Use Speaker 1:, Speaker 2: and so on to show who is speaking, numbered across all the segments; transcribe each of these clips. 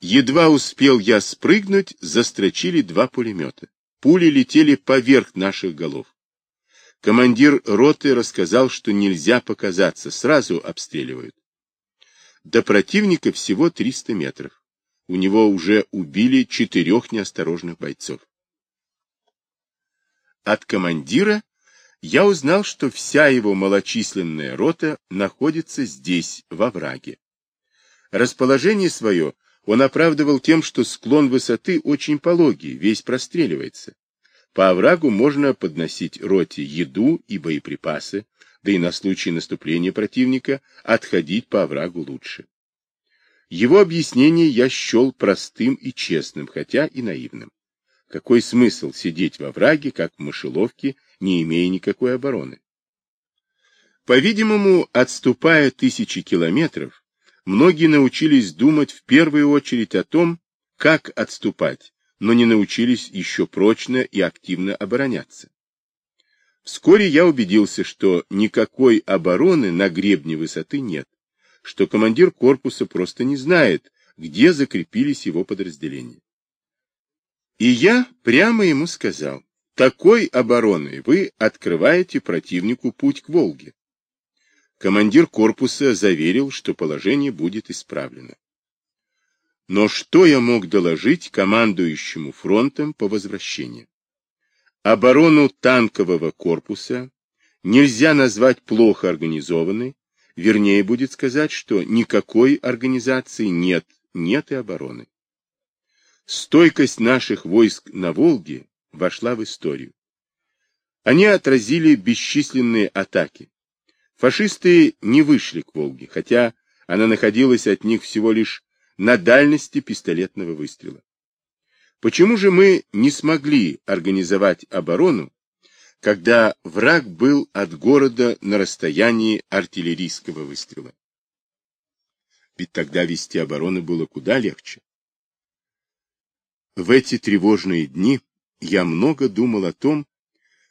Speaker 1: Едва успел я спрыгнуть, застрочили два пулемета. Пули летели поверх наших голов. Командир роты рассказал, что нельзя показаться, сразу обстреливают. До противника всего 300 метров. У него уже убили четырех неосторожных бойцов. От командира я узнал, что вся его малочисленная рота находится здесь, во враге. Расположение свое он оправдывал тем, что склон высоты очень пологий, весь простреливается. По оврагу можно подносить роте еду и боеприпасы, да и на случай наступления противника отходить по оврагу лучше. Его объяснение я счел простым и честным, хотя и наивным. Какой смысл сидеть во враге, как в мышеловке, не имея никакой обороны? По-видимому, отступая тысячи километров, Многие научились думать в первую очередь о том, как отступать, но не научились еще прочно и активно обороняться. Вскоре я убедился, что никакой обороны на гребне высоты нет, что командир корпуса просто не знает, где закрепились его подразделения. И я прямо ему сказал, такой обороной вы открываете противнику путь к Волге командир корпуса заверил, что положение будет исправлено. Но что я мог доложить командующему фронтом по возвращении? Оборону танкового корпуса нельзя назвать плохо организованной, вернее будет сказать, что никакой организации нет, нет и обороны. Стойкость наших войск на Волге вошла в историю. Они отразили бесчисленные атаки, Фашисты не вышли к Волге, хотя она находилась от них всего лишь на дальности пистолетного выстрела. Почему же мы не смогли организовать оборону, когда враг был от города на расстоянии артиллерийского выстрела? Ведь тогда вести оборону было куда легче. В эти тревожные дни я много думал о том,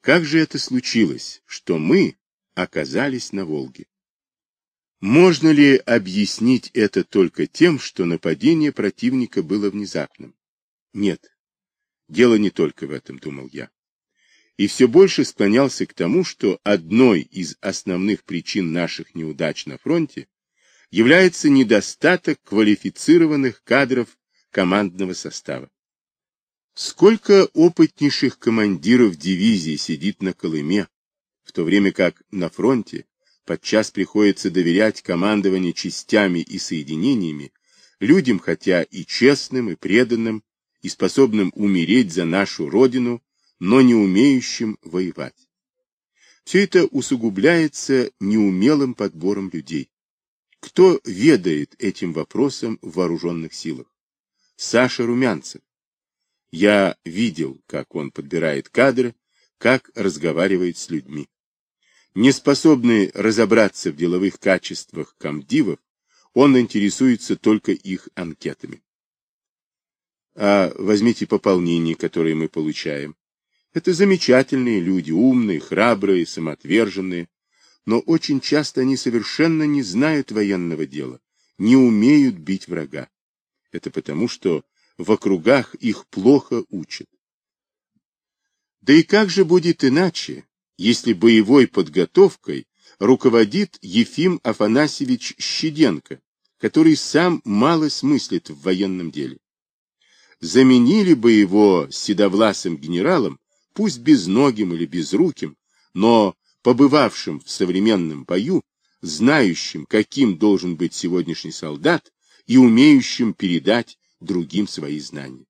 Speaker 1: как же это случилось, что мы, оказались на Волге. Можно ли объяснить это только тем, что нападение противника было внезапным? Нет. Дело не только в этом, думал я. И все больше склонялся к тому, что одной из основных причин наших неудач на фронте является недостаток квалифицированных кадров командного состава. Сколько опытнейших командиров дивизии сидит на Колыме, в то время как на фронте подчас приходится доверять командованию частями и соединениями, людям, хотя и честным, и преданным, и способным умереть за нашу Родину, но не умеющим воевать. Все это усугубляется неумелым подбором людей. Кто ведает этим вопросом в вооруженных силах? Саша Румянцев. Я видел, как он подбирает кадры, как разговаривает с людьми. Не способный разобраться в деловых качествах комдивов, он интересуется только их анкетами. А возьмите пополнение, которое мы получаем. Это замечательные люди, умные, храбрые, самоотверженные, но очень часто они совершенно не знают военного дела, не умеют бить врага. Это потому, что в округах их плохо учат. Да и как же будет иначе, если боевой подготовкой руководит Ефим Афанасьевич Щеденко, который сам мало смыслит в военном деле. Заменили бы его седовласым генералом, пусть безногим или безруким, но побывавшим в современном бою, знающим, каким должен быть сегодняшний солдат и умеющим передать другим свои знания.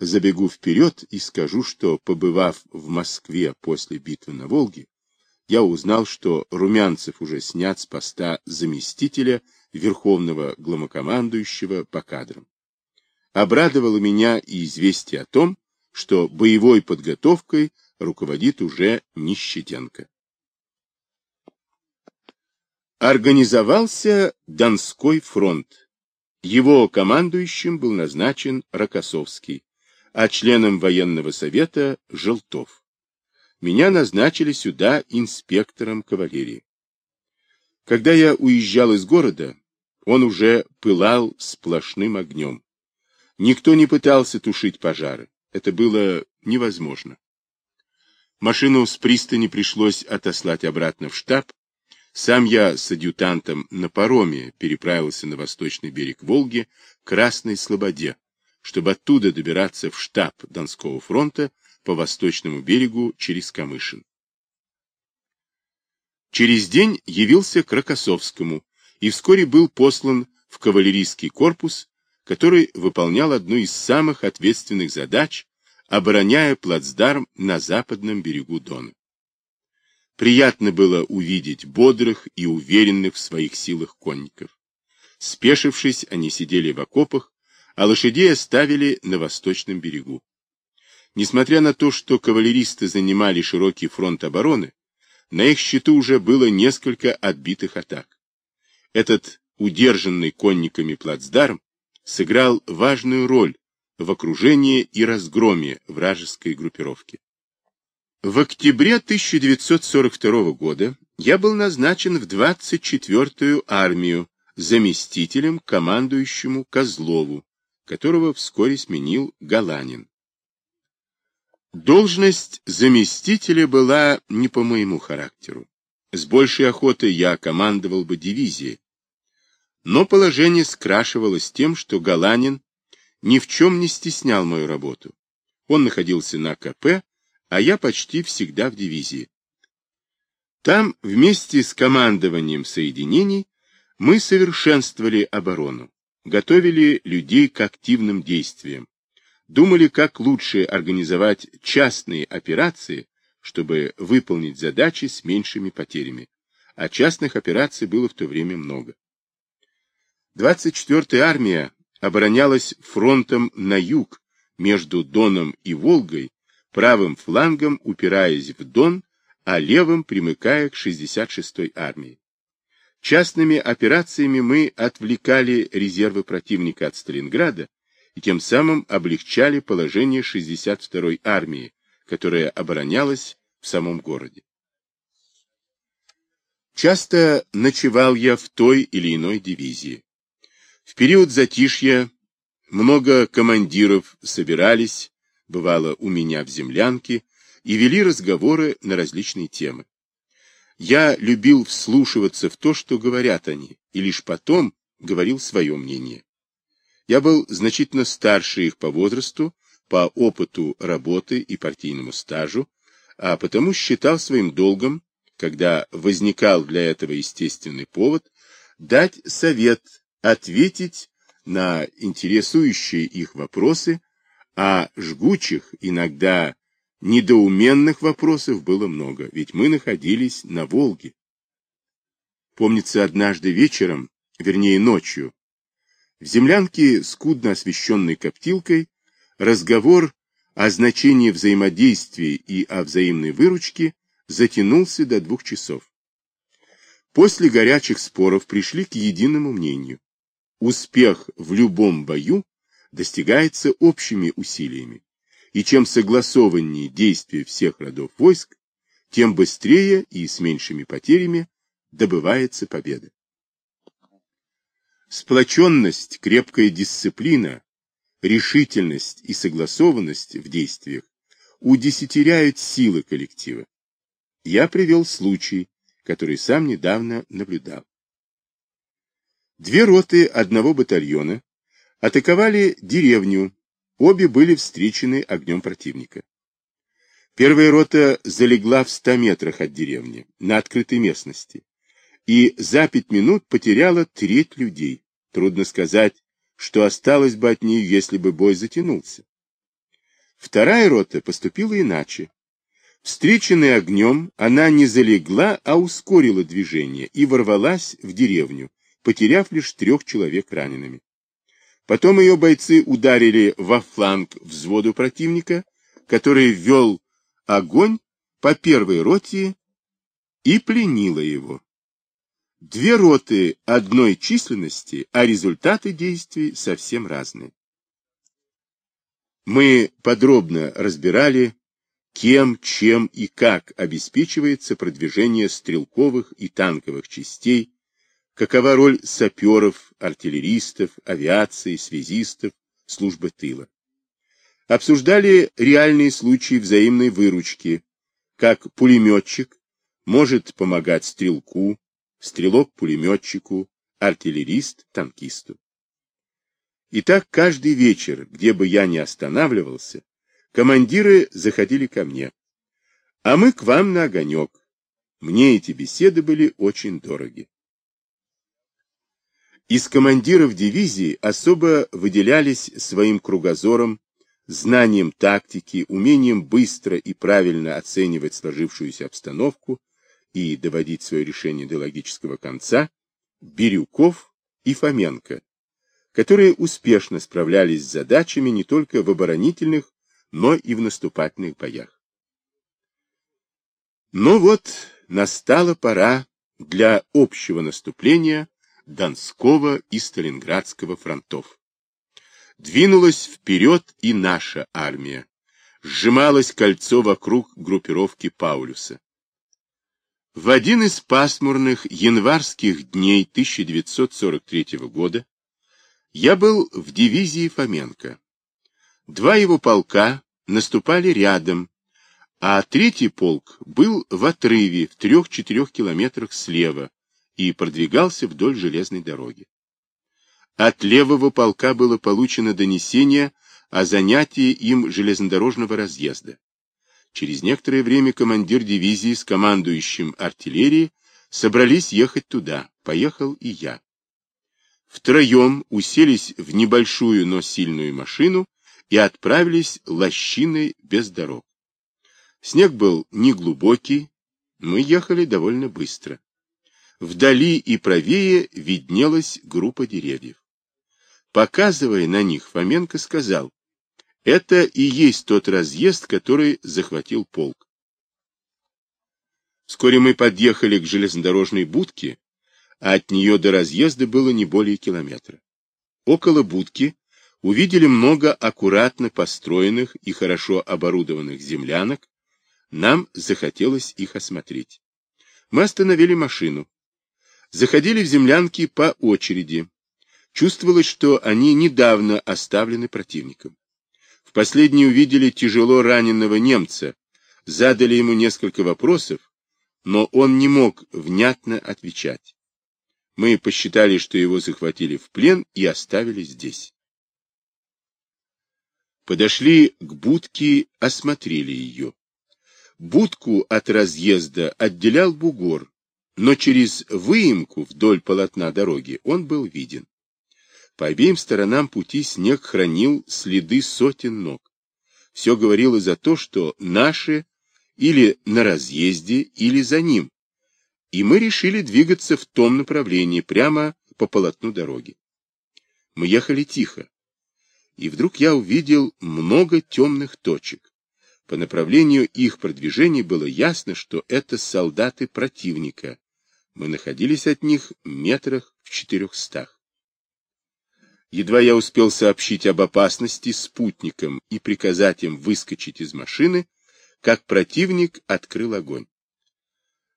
Speaker 1: Забегу вперед и скажу, что, побывав в Москве после битвы на Волге, я узнал, что Румянцев уже снят с поста заместителя Верховного главнокомандующего по кадрам. Обрадовало меня и известие о том, что боевой подготовкой руководит уже Нищетенко. Организовался Донской фронт. Его командующим был назначен Рокоссовский а членом военного совета – Желтов. Меня назначили сюда инспектором кавалерии. Когда я уезжал из города, Он уже пылал сплошным огнем. Никто не пытался тушить пожары. Это было невозможно. Машину с пристани пришлось отослать обратно в штаб. Сам я с адъютантом на пароме переправился на восточный берег Волги, Красной Слободе, чтобы оттуда добираться в штаб Донского фронта по восточному берегу через Камышин. Через день явился к Рокоссовскому и вскоре был послан в кавалерийский корпус, который выполнял одну из самых ответственных задач, обороняя плацдарм на западном берегу Дона. Приятно было увидеть бодрых и уверенных в своих силах конников. Спешившись, они сидели в окопах, а лошадей оставили на восточном берегу. Несмотря на то, что кавалеристы занимали широкий фронт обороны, на их счету уже было несколько отбитых атак. Этот удержанный конниками плацдарм сыграл важную роль в окружении и разгроме вражеской группировки. В октябре 1942 года я был назначен в 24-ю армию заместителем командующему Козлову, которого вскоре сменил Галанин. Должность заместителя была не по моему характеру. С большей охотой я командовал бы дивизией. Но положение скрашивалось тем, что Галанин ни в чем не стеснял мою работу. Он находился на КП, а я почти всегда в дивизии. Там вместе с командованием соединений мы совершенствовали оборону, готовили людей к активным действиям, думали, как лучше организовать частные операции, чтобы выполнить задачи с меньшими потерями. А частных операций было в то время много. 24-я армия оборонялась фронтом на юг, между Доном и Волгой, правым флангом упираясь в Дон, а левым примыкая к 66-й армии. Частными операциями мы отвлекали резервы противника от Сталинграда, и тем самым облегчали положение 62-й армии, которая оборонялась в самом городе. Часто ночевал я в той или иной дивизии. В период затишья много командиров собирались, бывало у меня в землянке, и вели разговоры на различные темы. Я любил вслушиваться в то, что говорят они, и лишь потом говорил свое мнение. Я был значительно старше их по возрасту, по опыту работы и партийному стажу, а потому считал своим долгом, когда возникал для этого естественный повод, дать совет, ответить на интересующие их вопросы, а жгучих, иногда недоуменных вопросов было много, ведь мы находились на Волге. Помнится, однажды вечером, вернее ночью, в землянке, скудно освещенной коптилкой, разговор о значении взаимодействия и о взаимной выручке затянулся до двух часов. После горячих споров пришли к единому мнению. Успех в любом бою достигается общими усилиями, и чем согласованнее действия всех родов войск, тем быстрее и с меньшими потерями добывается победа. Сплоченность, крепкая дисциплина, решительность и согласованность в действиях удесятеряют силы коллектива. Я привел случай, который сам недавно наблюдал. Две роты одного батальона атаковали деревню, обе были встречены огнем противника. Первая рота залегла в ста метрах от деревни, на открытой местности и за пять минут потеряла треть людей. Трудно сказать, что осталось бы от нее, если бы бой затянулся. Вторая рота поступила иначе. Встреченная огнем, она не залегла, а ускорила движение и ворвалась в деревню, потеряв лишь трех человек ранеными. Потом ее бойцы ударили во фланг взводу противника, который ввел огонь по первой роте и пленила его. Две роты одной численности, а результаты действий совсем разные. Мы подробно разбирали, кем, чем и как обеспечивается продвижение стрелковых и танковых частей, какова роль саперов, артиллеристов, авиации, связистов, службы тыла. Обсуждали реальные случаи взаимной выручки, как пулеметчик может помогать стрелку, стрелок пулеметчику, артиллерист танкисту. И так каждый вечер, где бы я ни останавливался, командиры заходили ко мне. А мы к вам на огонек. Мне эти беседы были очень дороги. Из командиров дивизии особо выделялись своим кругозором, знанием тактики, умением быстро и правильно оценивать сложившуюся обстановку и доводить свое решение до логического конца, Бирюков и Фоменко, которые успешно справлялись с задачами не только в оборонительных, но и в наступательных боях. Но вот настала пора для общего наступления Донского и Сталинградского фронтов. Двинулась вперед и наша армия. Сжималось кольцо вокруг группировки Паулюса. В один из пасмурных январских дней 1943 года я был в дивизии Фоменко. Два его полка наступали рядом, а третий полк был в отрыве в трех-четырех километрах слева и продвигался вдоль железной дороги. От левого полка было получено донесение о занятии им железнодорожного разъезда. Через некоторое время командир дивизии с командующим артиллерией собрались ехать туда. Поехал и я. Втроем уселись в небольшую, но сильную машину и отправились лощиной без дорог. Снег был неглубокий, мы ехали довольно быстро. Вдали и правее виднелась группа деревьев. Показывая на них, Фоменко сказал, это и есть тот разъезд, который захватил полк. Вскоре мы подъехали к железнодорожной будке, а от нее до разъезда было не более километра. Около будки увидели много аккуратно построенных и хорошо оборудованных землянок. Нам захотелось их осмотреть. Мы остановили машину. Заходили в землянки по очереди. Чувствовалось, что они недавно оставлены противником. В последней увидели тяжело раненого немца, задали ему несколько вопросов, но он не мог внятно отвечать. Мы посчитали, что его захватили в плен и оставили здесь. Подошли к будке, осмотрели ее. Будку от разъезда отделял бугор, но через выемку вдоль полотна дороги он был виден. По обеим сторонам пути снег хранил следы сотен ног. Все говорило за то, что наши или на разъезде, или за ним, и мы решили двигаться в том направлении, прямо по полотну дороги. Мы ехали тихо, и вдруг я увидел много темных точек. По направлению их продвижения было ясно, что это солдаты противника. Мы находились от них метрах в четырехстах. Едва я успел сообщить об опасности спутникам и приказать им выскочить из машины, как противник открыл огонь.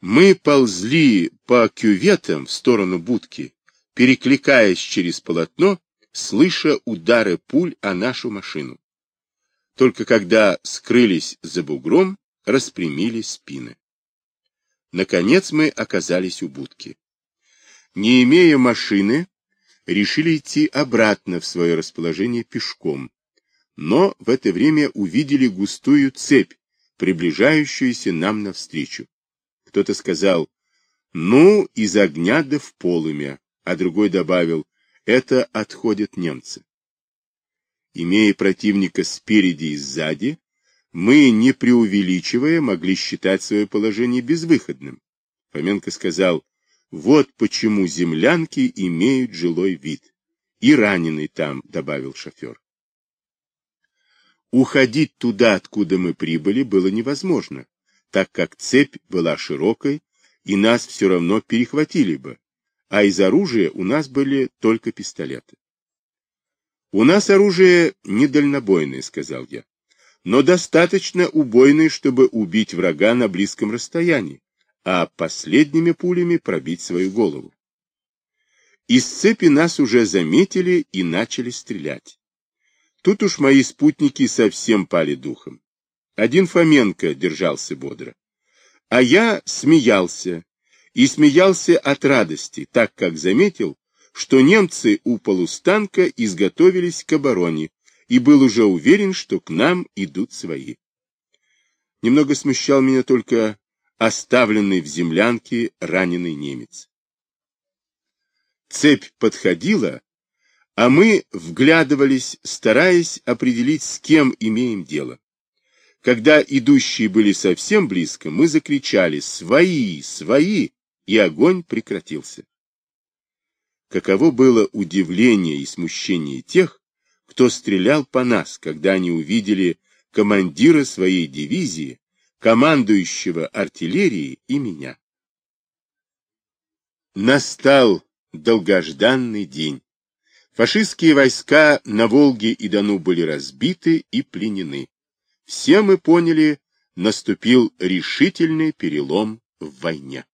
Speaker 1: Мы ползли по кюветам в сторону будки, перекликаясь через полотно, слыша удары пуль о нашу машину. Только когда скрылись за бугром, распрямили спины. Наконец мы оказались у будки. Не имея машины, решили идти обратно в свое расположение пешком, но в это время увидели густую цепь, приближающуюся нам навстречу. Кто-то сказал, ну, из огня да в полымя, а другой добавил, это отходят немцы. Имея противника спереди и сзади, мы, не преувеличивая, могли считать свое положение безвыходным. Фоменко сказал, вот почему землянки имеют жилой вид. И раненый там, добавил шофер. Уходить туда, откуда мы прибыли, было невозможно так как цепь была широкой, и нас все равно перехватили бы, а из оружия у нас были только пистолеты. «У нас оружие недальнобойное», — сказал я, «но достаточно убойное, чтобы убить врага на близком расстоянии, а последними пулями пробить свою голову». Из цепи нас уже заметили и начали стрелять. Тут уж мои спутники совсем пали духом. Один Фоменко держался бодро. А я смеялся, и смеялся от радости, так как заметил, что немцы у полустанка изготовились к обороне, и был уже уверен, что к нам идут свои. Немного смущал меня только оставленный в землянке раненый немец. Цепь подходила, а мы вглядывались, стараясь определить, с кем имеем дело. Когда идущие были совсем близко, мы закричали «Свои! Свои!» и огонь прекратился. Каково было удивление и смущение тех, кто стрелял по нас, когда они увидели командира своей дивизии, командующего артиллерией и меня. Настал долгожданный день. Фашистские войска на Волге и Дону были разбиты и пленены. Все мы поняли, наступил решительный перелом в войне.